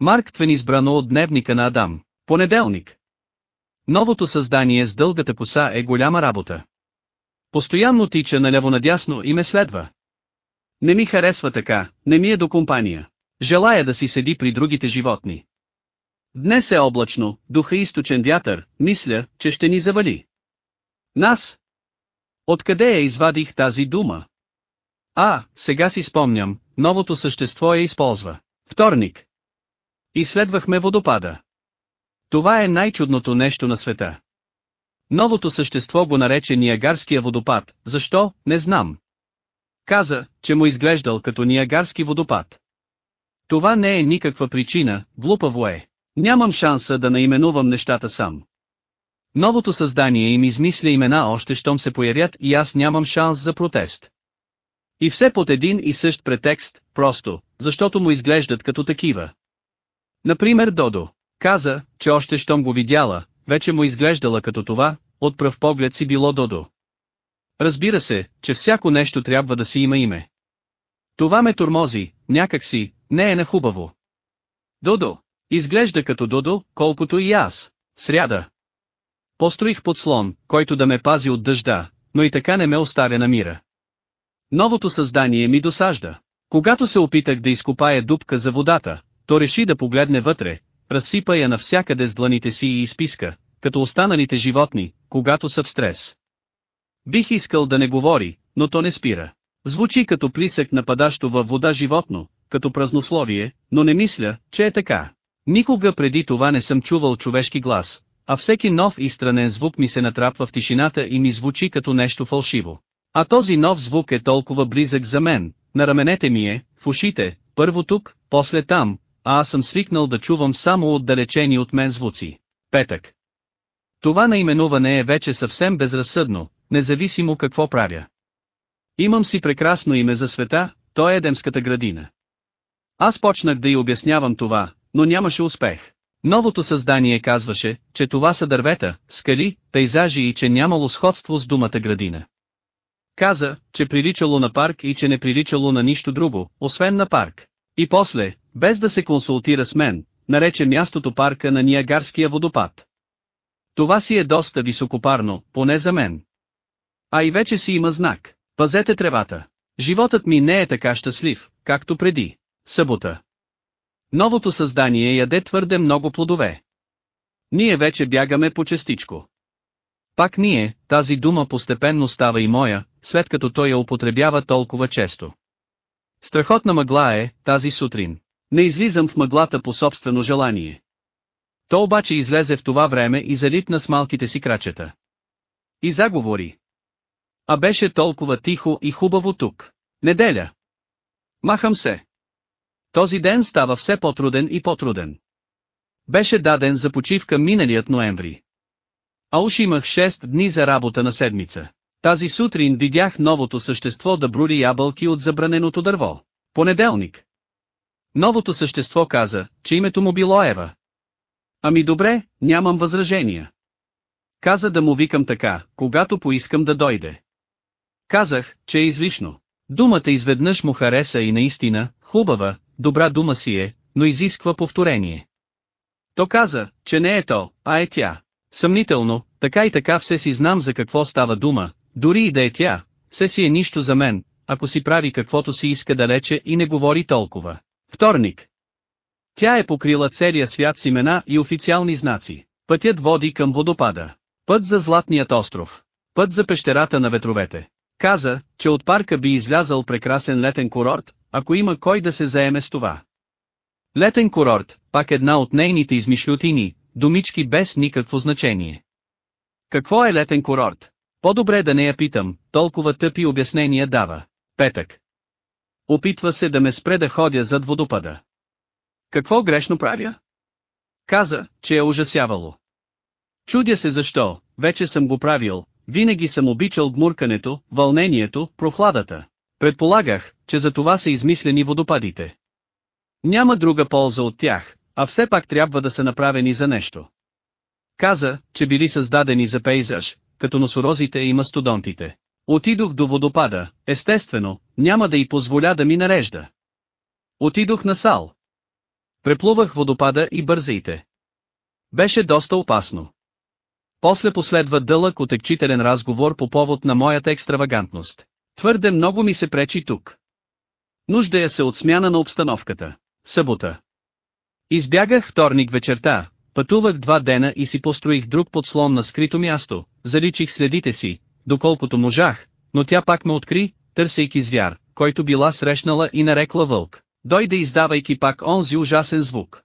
Марк Твен избрано от дневника на Адам. Понеделник. Новото създание с дългата коса е голяма работа. Постоянно тича наляво-надясно и ме следва. Не ми харесва така, не ми е до компания. Желая да си седи при другите животни. Днес е облачно, духа източен вятър, мисля, че ще ни завали. Нас? Откъде я извадих тази дума? А, сега си спомням, новото същество я използва. Вторник. Изследвахме водопада. Това е най-чудното нещо на света. Новото същество го нарече Ниагарския водопад, защо, не знам. Каза, че му изглеждал като Ниагарски водопад. Това не е никаква причина, глупаво е. Нямам шанса да наименувам нещата сам. Новото създание им измисля имена още щом се появят и аз нямам шанс за протест. И все под един и същ претекст, просто, защото му изглеждат като такива. Например Додо. Каза, че още щом го видяла, вече му изглеждала като това, от пръв поглед си било Додо. Разбира се, че всяко нещо трябва да си има име. Това ме тормози, някак си, не е на хубаво. Додо. Изглежда като Додо, колкото и аз. Сряда. Построих подслон, който да ме пази от дъжда, но и така не ме оставя на мира. Новото създание ми досажда. Когато се опитах да изкопая дупка за водата, то реши да погледне вътре, разсипа я навсякъде с дланите си и изписка, като останалите животни, когато са в стрес. Бих искал да не говори, но то не спира. Звучи като плисък нападащо във вода животно, като празнословие, но не мисля, че е така. Никога преди това не съм чувал човешки глас, а всеки нов и странен звук ми се натрапва в тишината и ми звучи като нещо фалшиво. А този нов звук е толкова близък за мен, на раменете ми е, в ушите, първо тук, после там, а аз съм свикнал да чувам само отдалечени от мен звуци. Петък. Това наименуване е вече съвсем безразсъдно, независимо какво правя. Имам си прекрасно име за света, то е Едемската градина. Аз почнах да й обяснявам това, но нямаше успех. Новото създание казваше, че това са дървета, скали, пейзажи и че нямало сходство с думата градина. Каза, че приличало на парк и че не приличало на нищо друго, освен на парк. И после, без да се консултира с мен, нарече мястото парка на Ниагарския водопад. Това си е доста високопарно, поне за мен. А и вече си има знак. Пазете тревата. Животът ми не е така щастлив, както преди. Събота. Новото създание яде твърде много плодове. Ние вече бягаме по частичко. Пак ние, тази дума постепенно става и моя, след като той я употребява толкова често. Страхотна мъгла е, тази сутрин. Не излизам в мъглата по собствено желание. То обаче излезе в това време и залитна с малките си крачета. И заговори. А беше толкова тихо и хубаво тук. Неделя. Махам се. Този ден става все по-труден и по-труден. Беше даден за почивка миналият ноември. А уж имах 6 дни за работа на седмица. Тази сутрин видях новото същество да брули ябълки от забраненото дърво. Понеделник. Новото същество каза, че името му било Ева. Ами добре, нямам възражения. Каза да му викам така, когато поискам да дойде. Казах, че е излишно. Думата изведнъж му хареса и наистина, хубава, добра дума си е, но изисква повторение. То каза, че не е то, а е тя. Съмнително, така и така все си знам за какво става дума, дори и да е тя, все си е нищо за мен, ако си прави каквото си иска далече и не говори толкова. Вторник. Тя е покрила целия свят с имена и официални знаци. Пътят води към водопада. Път за Златният остров. Път за пещерата на ветровете. Каза, че от парка би излязал прекрасен летен курорт, ако има кой да се заеме с това. Летен курорт, пак една от нейните измишлютини, думички без никакво значение. Какво е летен курорт? По-добре да не я питам, толкова тъпи обяснения дава. Петък. Опитва се да ме спре да ходя зад водопада. Какво грешно правя? Каза, че е ужасявало. Чудя се защо, вече съм го правил, винаги съм обичал гмуркането, вълнението, прохладата. Предполагах, че за това са измислени водопадите. Няма друга полза от тях, а все пак трябва да са направени за нещо. Каза, че били създадени за пейзаж, като носорозите и мастодонтите. Отидох до водопада, естествено, няма да й позволя да ми нарежда. Отидох на Сал. Преплувах водопада и бързайте. Беше доста опасно. После последва дълъг отекчителен разговор по повод на моята екстравагантност. Твърде много ми се пречи тук. Нуждая се от смяна на обстановката. Събота. Избягах вторник вечерта, пътувах два дена и си построих друг подслон на скрито място, заличих следите си, доколкото можах, но тя пак ме откри, търсейки звяр, който била срещнала и нарекла вълк. Дойде издавайки пак онзи ужасен звук.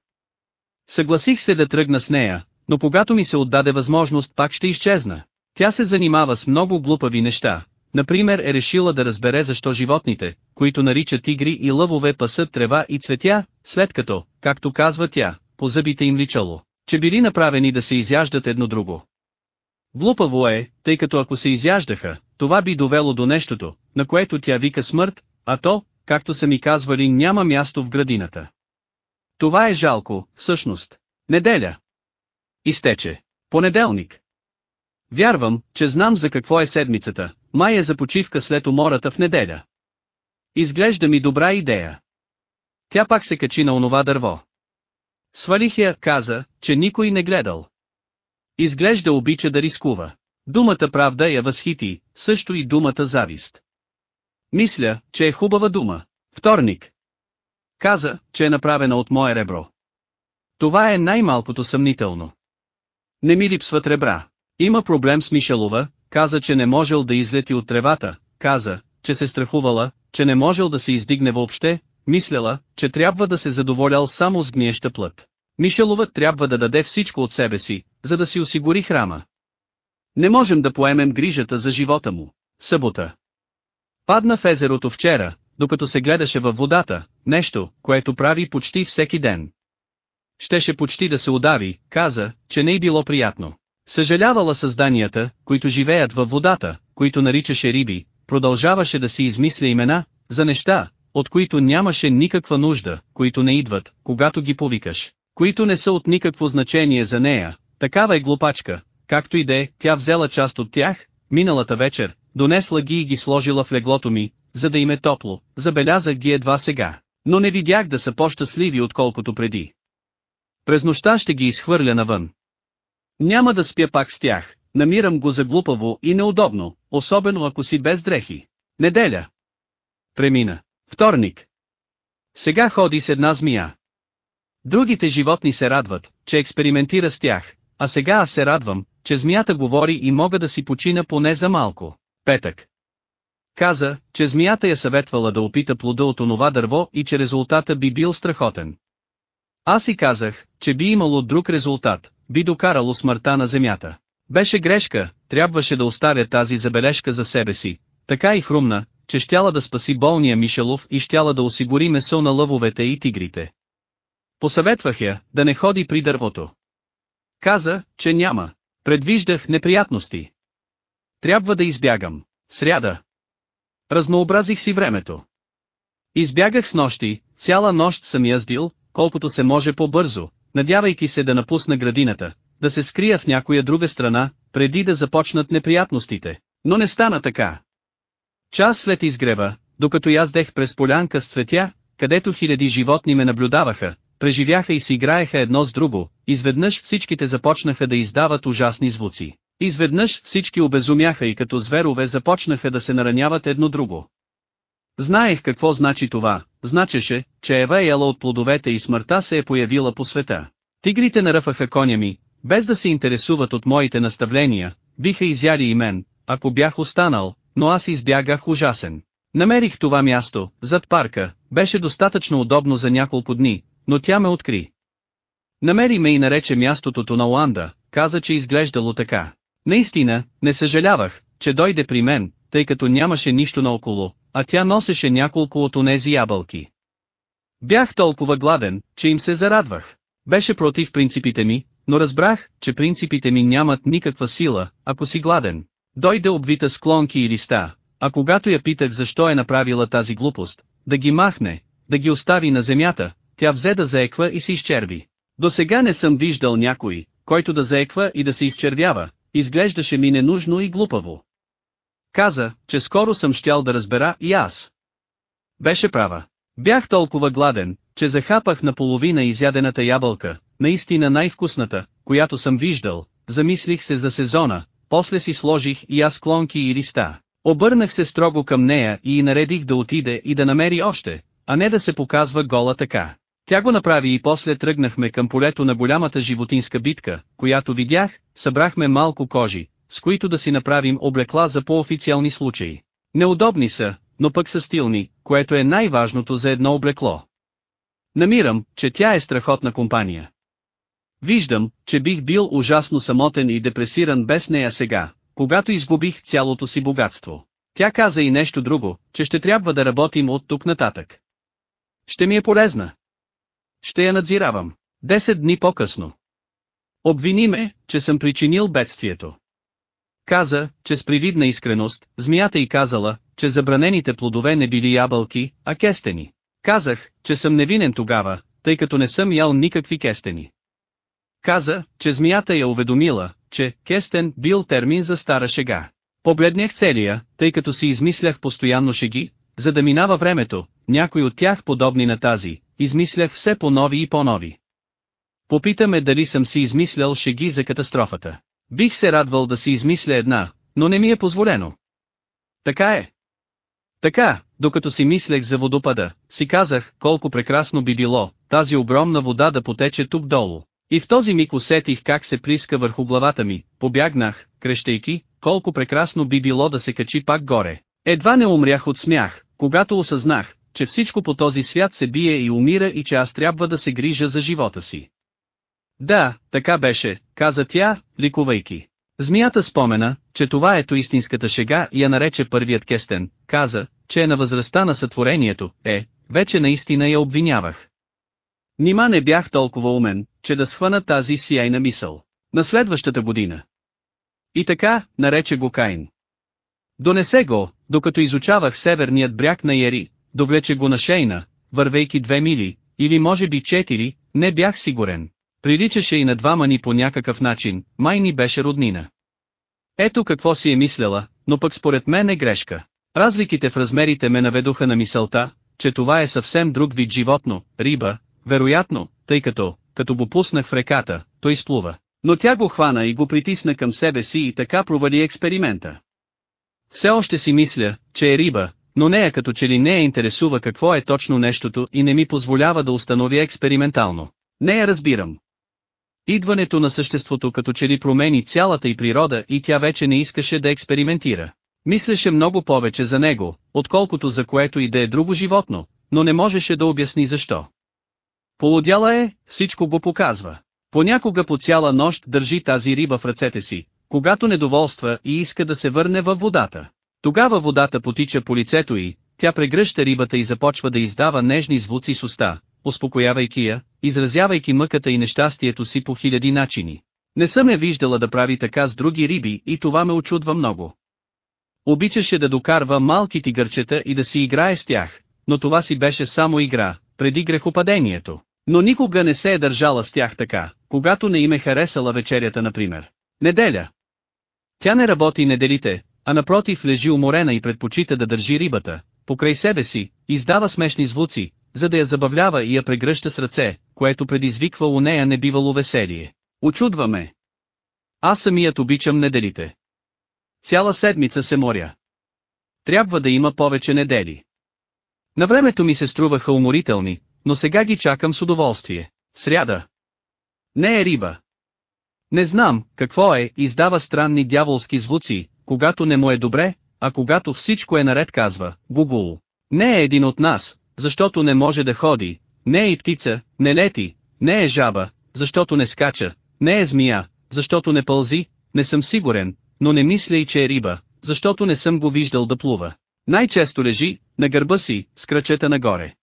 Съгласих се да тръгна с нея, но когато ми се отдаде възможност пак ще изчезна. Тя се занимава с много глупави неща, например е решила да разбере защо животните, които наричат тигри и лъвове пасат трева и цветя, след като, както казва тя, по зъбите им личало, че били направени да се изяждат едно друго. Глупаво е, тъй като ако се изяждаха, това би довело до нещото, на което тя вика смърт, а то, както са ми казвали няма място в градината. Това е жалко, всъщност. Неделя. Изтече. Понеделник. Вярвам, че знам за какво е седмицата, май е за почивка след умората в неделя. Изглежда ми добра идея. Тя пак се качи на онова дърво. Свалих я, каза, че никой не гледал. Изглежда обича да рискува. Думата правда я възхити, също и думата завист. Мисля, че е хубава дума. Вторник. Каза, че е направена от мое ребро. Това е най-малкото съмнително. Не ми липсват ребра. Има проблем с Мишелова, каза, че не можел да излети от тревата, каза, че се страхувала, че не можел да се издигне въобще, мисляла, че трябва да се задоволял само с гниеща плът. Мишелова трябва да даде всичко от себе си, за да си осигури храма. Не можем да поемем грижата за живота му. Събота. Падна в езерото вчера, докато се гледаше във водата, нещо, което прави почти всеки ден. Щеше почти да се удари, каза, че не е било приятно. Съжалявала създанията, които живеят във водата, които наричаше риби, продължаваше да си измисля имена, за неща, от които нямаше никаква нужда, които не идват, когато ги повикаш, които не са от никакво значение за нея, такава е глупачка, както и де, тя взела част от тях, миналата вечер, донесла ги и ги сложила в леглото ми, за да им е топло, забелязах ги едва сега, но не видях да са по-щастливи отколкото преди. През нощта ще ги изхвърля навън. Няма да спя пак с тях, намирам го за глупаво и неудобно, особено ако си без дрехи. Неделя. Премина. Вторник. Сега ходи с една змия. Другите животни се радват, че експериментира с тях, а сега аз се радвам, че змията говори и мога да си почина поне за малко. Петък. Каза, че змията я съветвала да опита плода от онова дърво и че резултата би бил страхотен. Аз си казах, че би имало друг резултат, би докарало смъртта на земята. Беше грешка, трябваше да оставя тази забележка за себе си, така и хрумна, че щяла да спаси болния Мишелов и щяла да осигури месо на лъвовете и тигрите. Посъветвах я, да не ходи при дървото. Каза, че няма. Предвиждах неприятности. Трябва да избягам. Сряда. Разнообразих си времето. Избягах с нощи, цяла нощ съм яздил, колкото се може по-бързо, надявайки се да напусна градината, да се скрия в някоя друга страна, преди да започнат неприятностите. Но не стана така. Час след изгрева, докато яздех през полянка с цветя, където хиляди животни ме наблюдаваха, преживяха и си играеха едно с друго, изведнъж всичките започнаха да издават ужасни звуци. Изведнъж всички обезумяха и като зверове започнаха да се нараняват едно друго. Знаех какво значи това, значеше, че Ева е ела от плодовете и смъртта се е появила по света. Тигрите наръфаха коня ми, без да се интересуват от моите наставления, биха изяли и мен, ако бях останал, но аз избягах ужасен. Намерих това място, зад парка, беше достатъчно удобно за няколко дни, но тя ме откри. Намери ме и нарече мястото на Уанда, каза че изглеждало така. Наистина, не съжалявах, че дойде при мен, тъй като нямаше нищо наоколо, а тя носеше няколко от онези ябълки. Бях толкова гладен, че им се зарадвах. Беше против принципите ми, но разбрах, че принципите ми нямат никаква сила, ако си гладен. Дойде обвита с клонки и листа, а когато я питах защо е направила тази глупост, да ги махне, да ги остави на земята, тя взе да заеква и се изчерви. До сега не съм виждал някой, който да заеква и да се изчервява, изглеждаше ми ненужно и глупаво. Каза, че скоро съм щял да разбера и аз. Беше права. Бях толкова гладен, че захапах наполовина изядената ябълка, наистина най-вкусната, която съм виждал, замислих се за сезона, после си сложих и аз клонки и листа. Обърнах се строго към нея и наредих да отиде и да намери още, а не да се показва гола така. Тя го направи и после тръгнахме към полето на голямата животинска битка, която видях, събрахме малко кожи, с които да си направим облекла за по-официални случаи. Неудобни са, но пък са стилни, което е най-важното за едно облекло. Намирам, че тя е страхотна компания. Виждам, че бих бил ужасно самотен и депресиран без нея сега, когато изгубих цялото си богатство. Тя каза и нещо друго, че ще трябва да работим от тук нататък. Ще ми е полезна. Ще я надзиравам. Десет дни по-късно. Обвини ме, че съм причинил бедствието. Каза, че с привидна искреност, змията й казала, че забранените плодове не били ябълки, а кестени. Казах, че съм невинен тогава, тъй като не съм ял никакви кестени. Каза, че змията я уведомила, че «кестен» бил термин за стара шега. Погледнях целия, тъй като си измислях постоянно шеги, за да минава времето, някой от тях подобни на тази, измислях все по-нови и по-нови. Попитаме дали съм си измислял шеги за катастрофата. Бих се радвал да си измисля една, но не ми е позволено. Така е. Така, докато си мислех за водопада, си казах, колко прекрасно би било, тази огромна вода да потече тук долу. И в този миг усетих как се плиска върху главата ми, побягнах, крещейки, колко прекрасно би било да се качи пак горе. Едва не умрях от смях, когато осъзнах, че всичко по този свят се бие и умира и че аз трябва да се грижа за живота си. Да, така беше, каза тя, ликувайки. Змията спомена, че това ето истинската шега и я нарече първият кестен, каза, че е на възрастта на сътворението, е, вече наистина я обвинявах. Нима не бях толкова умен, че да схвана тази сияйна мисъл. На следващата година. И така, нарече го Каин. Донесе го, докато изучавах северният бряг на Яри, довлече го на Шейна, вървейки две мили, или може би четири, не бях сигурен. Приличаше и на двама ни по някакъв начин, май ни беше роднина. Ето какво си е мисляла, но пък според мен е грешка. Разликите в размерите ме наведоха на мисълта, че това е съвсем друг вид животно, риба, вероятно, тъй като, като го пуснах в реката, той изплува. Но тя го хвана и го притисна към себе си и така провали експеримента. Все още си мисля, че е риба, но нея като че ли не я интересува какво е точно нещото и не ми позволява да установя експериментално. Не я разбирам. Идването на съществото като че ли промени цялата й природа и тя вече не искаше да експериментира. Мислеше много повече за него, отколкото за което и да е друго животно, но не можеше да обясни защо. Полудяла е, всичко го показва. Понякога по цяла нощ държи тази риба в ръцете си, когато недоволства и иска да се върне във водата. Тогава водата потича по лицето й, тя прегръща рибата и започва да издава нежни звуци с уста, успокоявайки я, изразявайки мъката и нещастието си по хиляди начини. Не съм я виждала да прави така с други риби и това ме очудва много. Обичаше да докарва малки тигърчета и да си играе с тях, но това си беше само игра, преди грехопадението. Но никога не се е държала с тях така, когато не им е харесала вечерята например. Неделя. Тя не работи неделите, а напротив лежи уморена и предпочита да държи рибата, покрай себе си, издава смешни звуци, за да я забавлява и я прегръща с ръце, което предизвиква у нея небивало веселие. Очудва ме. Аз самият обичам неделите. Цяла седмица се моря. Трябва да има повече недели. На времето ми се струваха уморителни, но сега ги чакам с удоволствие. Сряда. Не е риба. Не знам, какво е, издава странни дяволски звуци, когато не му е добре, а когато всичко е наред казва, Гугул. Не е един от нас, защото не може да ходи, не е и птица, не лети, не е жаба, защото не скача, не е змия, защото не пълзи, не съм сигурен, но не мисля и че е риба, защото не съм го виждал да плува. Най-често лежи, на гърба си, с кръчета нагоре.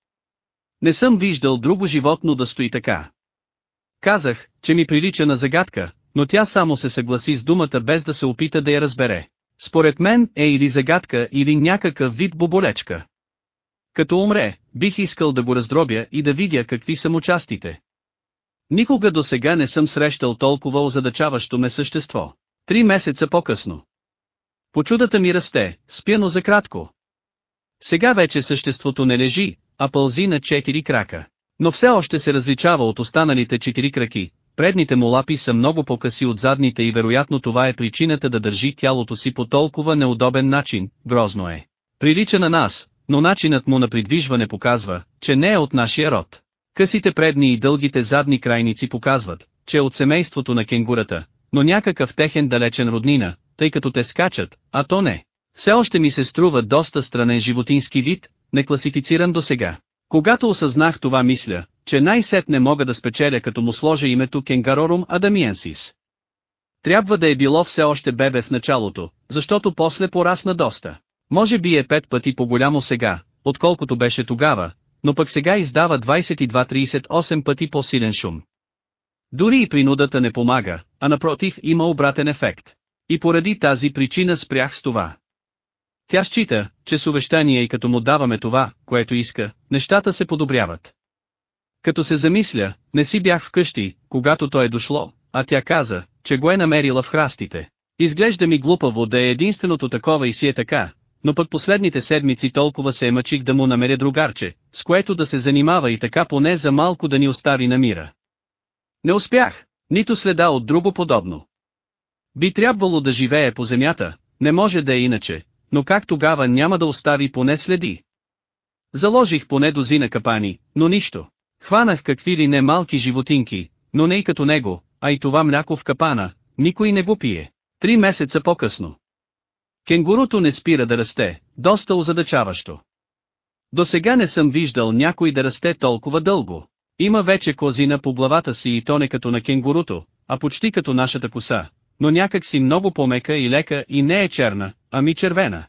Не съм виждал друго животно да стои така. Казах, че ми прилича на загадка, но тя само се съгласи с думата без да се опита да я разбере. Според мен е или загадка или някакъв вид боболечка. Като умре, бих искал да го раздробя и да видя какви са му частите. Никога до сега не съм срещал толкова озадачаващо ме същество. Три месеца по-късно. Почудата ми расте, спяно за кратко. Сега вече съществото не лежи, а пълзи на четири крака. Но все още се различава от останалите четири краки, предните му лапи са много по-къси от задните и вероятно това е причината да държи тялото си по толкова неудобен начин, грозно е. Прилича на нас, но начинът му на придвижване показва, че не е от нашия род. Късите предни и дългите задни крайници показват, че е от семейството на кенгурата, но някакъв техен далечен роднина, тъй като те скачат, а то не. Все още ми се струва доста странен животински вид, некласифициран до сега. Когато осъзнах това мисля, че най-сетне мога да спечеля като му сложа името Кенгарорум Адамиенсис. Трябва да е било все още бебе в началото, защото после порасна доста. Може би е пет пъти по-голямо сега, отколкото беше тогава, но пък сега издава 22-38 пъти по-силен шум. Дори и принудата не помага, а напротив има обратен ефект. И поради тази причина спрях с това. Тя счита, че с увещание и като му даваме това, което иска, нещата се подобряват. Като се замисля, не си бях вкъщи, когато той е дошло, а тя каза, че го е намерила в храстите. Изглежда ми глупаво да е единственото такова и си е така, но пък последните седмици толкова се мъчих да му намеря другарче, с което да се занимава и така поне за малко да ни остави на мира. Не успях, нито следа от друго подобно. Би трябвало да живее по земята, не може да е иначе, но как тогава няма да остави поне следи? Заложих поне дозина капани, но нищо. Хванах какви ли не малки животинки, но не и като него, а и това мляко в капана, никой не го пие. Три месеца по-късно. Кенгуруто не спира да расте, доста озадачаващо. До сега не съм виждал някой да расте толкова дълго. Има вече козина по главата си и то не като на кенгуруто, а почти като нашата коса, но някак си много по-мека и лека и не е черна, ами червена.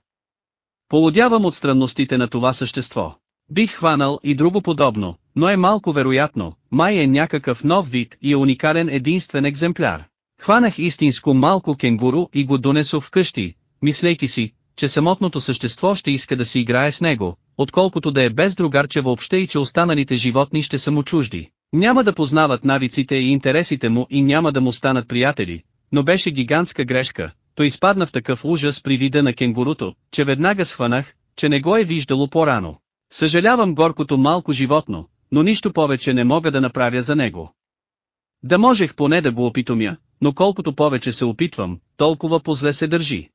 Полудявам от странностите на това същество. Бих хванал и друго подобно, но е малко вероятно, май е някакъв нов вид и е уникален единствен екземпляр. Хванах истинско малко кенгуру и го донесох вкъщи, мислейки си, че самотното същество ще иска да си играе с него, отколкото да е без другарче въобще и че останалите животни ще са му чужди. Няма да познават навиците и интересите му и няма да му станат приятели, но беше гигантска грешка, той изпадна в такъв ужас при вида на кенгуруто, че веднага схванах, че не го е виждало по-рано. Съжалявам горкото малко животно, но нищо повече не мога да направя за него. Да можех поне да го опитомя, но колкото повече се опитвам, толкова позле се държи.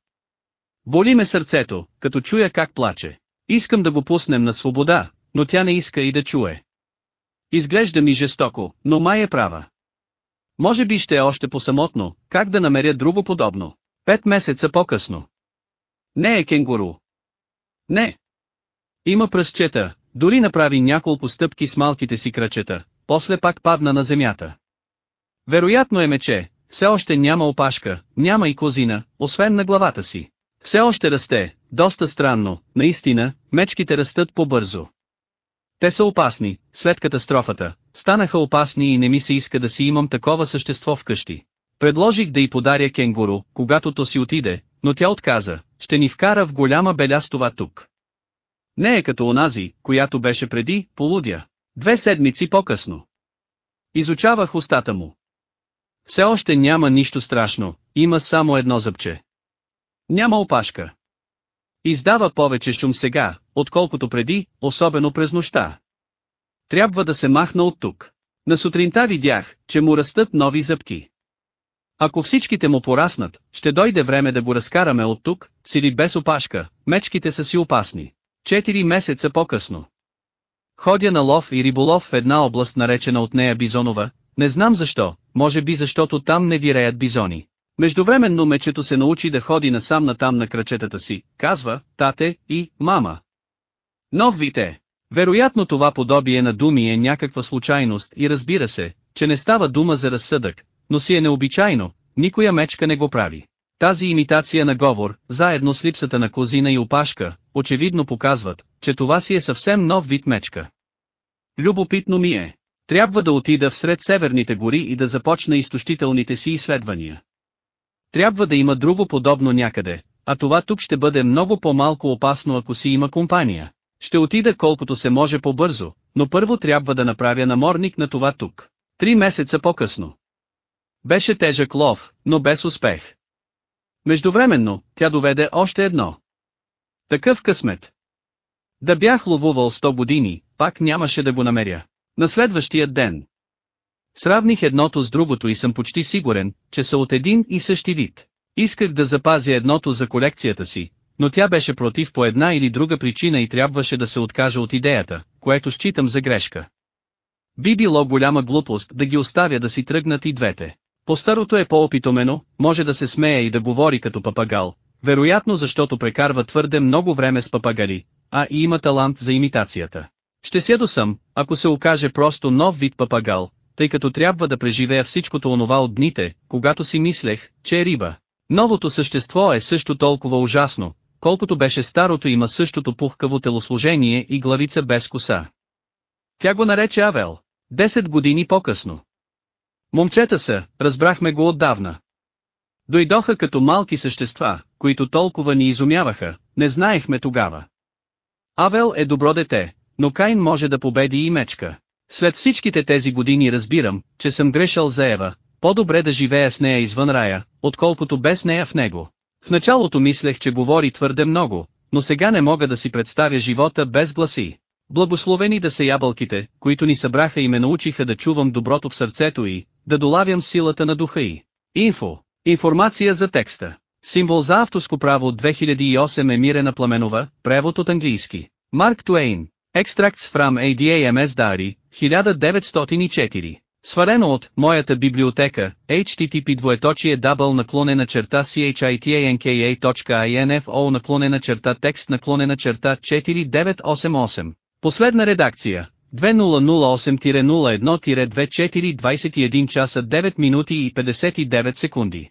Боли ме сърцето, като чуя как плаче. Искам да го пуснем на свобода, но тя не иска и да чуе. Изглежда ми жестоко, но май е права. Може би ще е още по-самотно, как да намеря друго подобно. Пет месеца по-късно. Не е кенгуру. Не. Има пръстчета, дори направи няколко стъпки с малките си крачета, после пак падна на земята. Вероятно е мече, все още няма опашка, няма и козина, освен на главата си. Все още расте, доста странно, наистина, мечките растат по-бързо. Те са опасни, след катастрофата, станаха опасни и не ми се иска да си имам такова същество вкъщи. Предложих да й подаря кенгуру, когато то си отиде, но тя отказа, ще ни вкара в голяма белястова тук. Не е като онази, която беше преди, полудя. Две седмици по-късно. Изучавах устата му. Все още няма нищо страшно, има само едно зъбче. Няма опашка. Издава повече шум сега, отколкото преди, особено през нощта. Трябва да се махна от тук. На сутринта видях, че му растат нови зъбки. Ако всичките му пораснат, ще дойде време да го разкараме от тук, сили без опашка, мечките са си опасни. Четири месеца по-късно. Ходя на лов и риболов в една област наречена от нея Бизонова, не знам защо, може би защото там не виреят бизони. Междувременно мечето се научи да ходи насам натам на крачетата си, казва, тате и мама. Нов вите. Вероятно това подобие на думи е някаква случайност и разбира се, че не става дума за разсъдък, но си е необичайно, никоя мечка не го прави. Тази имитация на говор, заедно с липсата на козина и опашка, очевидно показват, че това си е съвсем нов вид мечка. Любопитно ми е. Трябва да отида всред северните гори и да започна изтощителните си изследвания. Трябва да има друго подобно някъде, а това тук ще бъде много по-малко опасно ако си има компания. Ще отида колкото се може по-бързо, но първо трябва да направя наморник на това тук. Три месеца по-късно. Беше тежък лов, но без успех. Междувременно, тя доведе още едно. Такъв късмет. Да бях ловувал 100 години, пак нямаше да го намеря. На следващия ден. Сравних едното с другото и съм почти сигурен, че са от един и същи вид. Исках да запазя едното за колекцията си, но тя беше против по една или друга причина и трябваше да се откаже от идеята, което считам за грешка. Би било голяма глупост да ги оставя да си тръгнат и двете. По-старото е по-опитомено, може да се смее и да говори като папагал, вероятно защото прекарва твърде много време с папагали, а и има талант за имитацията. Ще седо съм, ако се окаже просто нов вид папагал, тъй като трябва да преживея всичкото онова от дните, когато си мислех, че е риба. Новото същество е също толкова ужасно, колкото беше старото има същото пухкаво телосложение и главица без коса. Тя го нарече Авел. Десет години по-късно. Момчета са, разбрахме го отдавна. Дойдоха като малки същества, които толкова ни изумяваха, не знаехме тогава. Авел е добро дете, но Кайн може да победи и мечка. След всичките тези години разбирам, че съм грешал за Ева, по-добре да живея с нея извън рая, отколкото без нея в него. В началото мислех, че говори твърде много, но сега не мога да си представя живота без гласи. Благословени да са ябълките, които ни събраха и ме научиха да чувам доброто в сърцето и, да долавям силата на духа и. Инфо. Информация за текста. Символ за авторско право от 2008 е Мирена Пламенова, превод от английски. Марк Туейн. Extracts from ADAMS Diary, 1904. Сварено от моята библиотека, http двоеточие дабл наклонена черта chitanka.info наклонена черта текст наклонена черта 4988. Последна редакция. 2008-01-2421 часа 9 минути и 59 секунди.